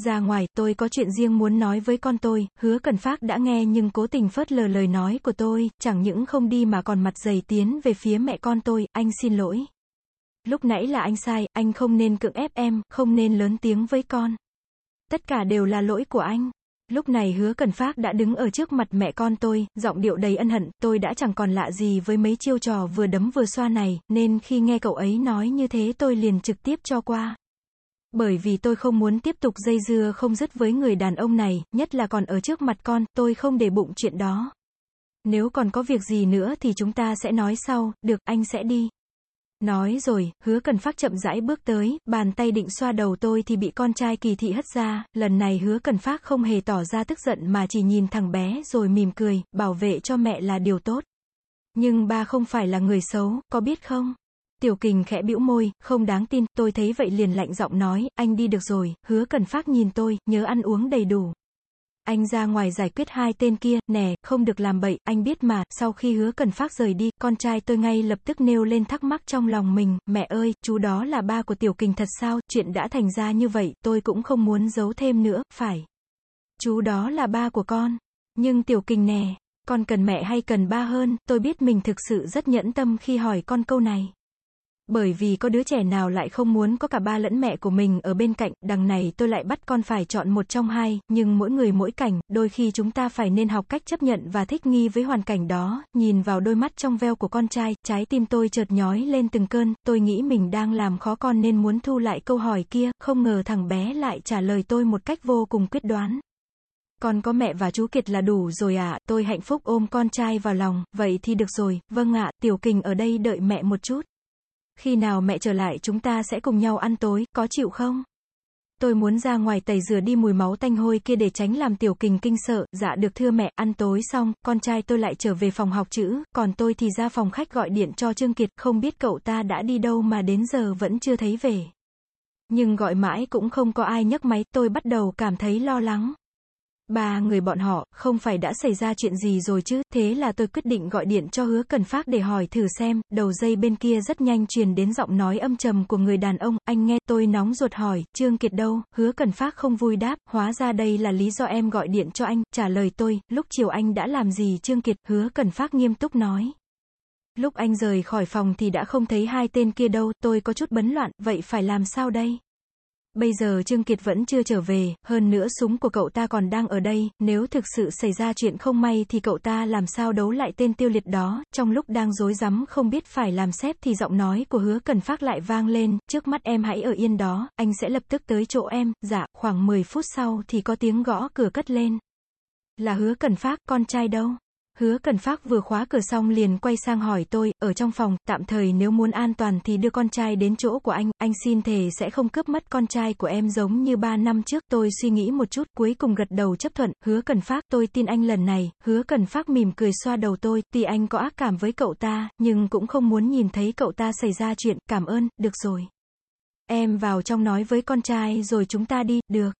Ra ngoài, tôi có chuyện riêng muốn nói với con tôi, hứa cần phát đã nghe nhưng cố tình phớt lờ lời nói của tôi, chẳng những không đi mà còn mặt dày tiến về phía mẹ con tôi, anh xin lỗi. Lúc nãy là anh sai, anh không nên cưỡng ép em, không nên lớn tiếng với con. Tất cả đều là lỗi của anh. Lúc này hứa cần phát đã đứng ở trước mặt mẹ con tôi, giọng điệu đầy ân hận, tôi đã chẳng còn lạ gì với mấy chiêu trò vừa đấm vừa xoa này, nên khi nghe cậu ấy nói như thế tôi liền trực tiếp cho qua. Bởi vì tôi không muốn tiếp tục dây dưa không dứt với người đàn ông này, nhất là còn ở trước mặt con, tôi không để bụng chuyện đó. Nếu còn có việc gì nữa thì chúng ta sẽ nói sau, được, anh sẽ đi. Nói rồi, hứa cần phát chậm rãi bước tới, bàn tay định xoa đầu tôi thì bị con trai kỳ thị hất ra, lần này hứa cần phát không hề tỏ ra tức giận mà chỉ nhìn thằng bé rồi mỉm cười, bảo vệ cho mẹ là điều tốt. Nhưng ba không phải là người xấu, có biết không? Tiểu kình khẽ bĩu môi, không đáng tin, tôi thấy vậy liền lạnh giọng nói, anh đi được rồi, hứa cần phát nhìn tôi, nhớ ăn uống đầy đủ. Anh ra ngoài giải quyết hai tên kia, nè, không được làm bậy, anh biết mà, sau khi hứa cần phát rời đi, con trai tôi ngay lập tức nêu lên thắc mắc trong lòng mình, mẹ ơi, chú đó là ba của tiểu kình thật sao, chuyện đã thành ra như vậy, tôi cũng không muốn giấu thêm nữa, phải. Chú đó là ba của con. Nhưng tiểu kình nè, con cần mẹ hay cần ba hơn, tôi biết mình thực sự rất nhẫn tâm khi hỏi con câu này. Bởi vì có đứa trẻ nào lại không muốn có cả ba lẫn mẹ của mình ở bên cạnh, đằng này tôi lại bắt con phải chọn một trong hai, nhưng mỗi người mỗi cảnh, đôi khi chúng ta phải nên học cách chấp nhận và thích nghi với hoàn cảnh đó, nhìn vào đôi mắt trong veo của con trai, trái tim tôi chợt nhói lên từng cơn, tôi nghĩ mình đang làm khó con nên muốn thu lại câu hỏi kia, không ngờ thằng bé lại trả lời tôi một cách vô cùng quyết đoán. Con có mẹ và chú Kiệt là đủ rồi ạ, à, tôi hạnh phúc ôm con trai vào lòng, vậy thì được rồi, vâng ạ, tiểu kình ở đây đợi mẹ một chút. Khi nào mẹ trở lại chúng ta sẽ cùng nhau ăn tối, có chịu không? Tôi muốn ra ngoài tẩy rửa đi mùi máu tanh hôi kia để tránh làm tiểu kình kinh sợ, dạ được thưa mẹ, ăn tối xong, con trai tôi lại trở về phòng học chữ, còn tôi thì ra phòng khách gọi điện cho Trương Kiệt, không biết cậu ta đã đi đâu mà đến giờ vẫn chưa thấy về. Nhưng gọi mãi cũng không có ai nhấc máy, tôi bắt đầu cảm thấy lo lắng. Ba người bọn họ, không phải đã xảy ra chuyện gì rồi chứ, thế là tôi quyết định gọi điện cho hứa cần phát để hỏi thử xem, đầu dây bên kia rất nhanh truyền đến giọng nói âm trầm của người đàn ông, anh nghe, tôi nóng ruột hỏi, Trương Kiệt đâu, hứa cần phát không vui đáp, hóa ra đây là lý do em gọi điện cho anh, trả lời tôi, lúc chiều anh đã làm gì Trương Kiệt, hứa cần phát nghiêm túc nói. Lúc anh rời khỏi phòng thì đã không thấy hai tên kia đâu, tôi có chút bấn loạn, vậy phải làm sao đây? Bây giờ Trương Kiệt vẫn chưa trở về, hơn nữa súng của cậu ta còn đang ở đây, nếu thực sự xảy ra chuyện không may thì cậu ta làm sao đấu lại tên tiêu liệt đó, trong lúc đang rối rắm không biết phải làm xếp thì giọng nói của hứa cần phát lại vang lên, trước mắt em hãy ở yên đó, anh sẽ lập tức tới chỗ em, dạ, khoảng 10 phút sau thì có tiếng gõ cửa cất lên. Là hứa cần phát, con trai đâu? Hứa Cần Phát vừa khóa cửa xong liền quay sang hỏi tôi, ở trong phòng, tạm thời nếu muốn an toàn thì đưa con trai đến chỗ của anh, anh xin thề sẽ không cướp mất con trai của em giống như ba năm trước, tôi suy nghĩ một chút, cuối cùng gật đầu chấp thuận, hứa Cần Phát, tôi tin anh lần này, hứa Cần Phát mỉm cười xoa đầu tôi, tuy anh có ác cảm với cậu ta, nhưng cũng không muốn nhìn thấy cậu ta xảy ra chuyện, cảm ơn, được rồi. Em vào trong nói với con trai rồi chúng ta đi, được.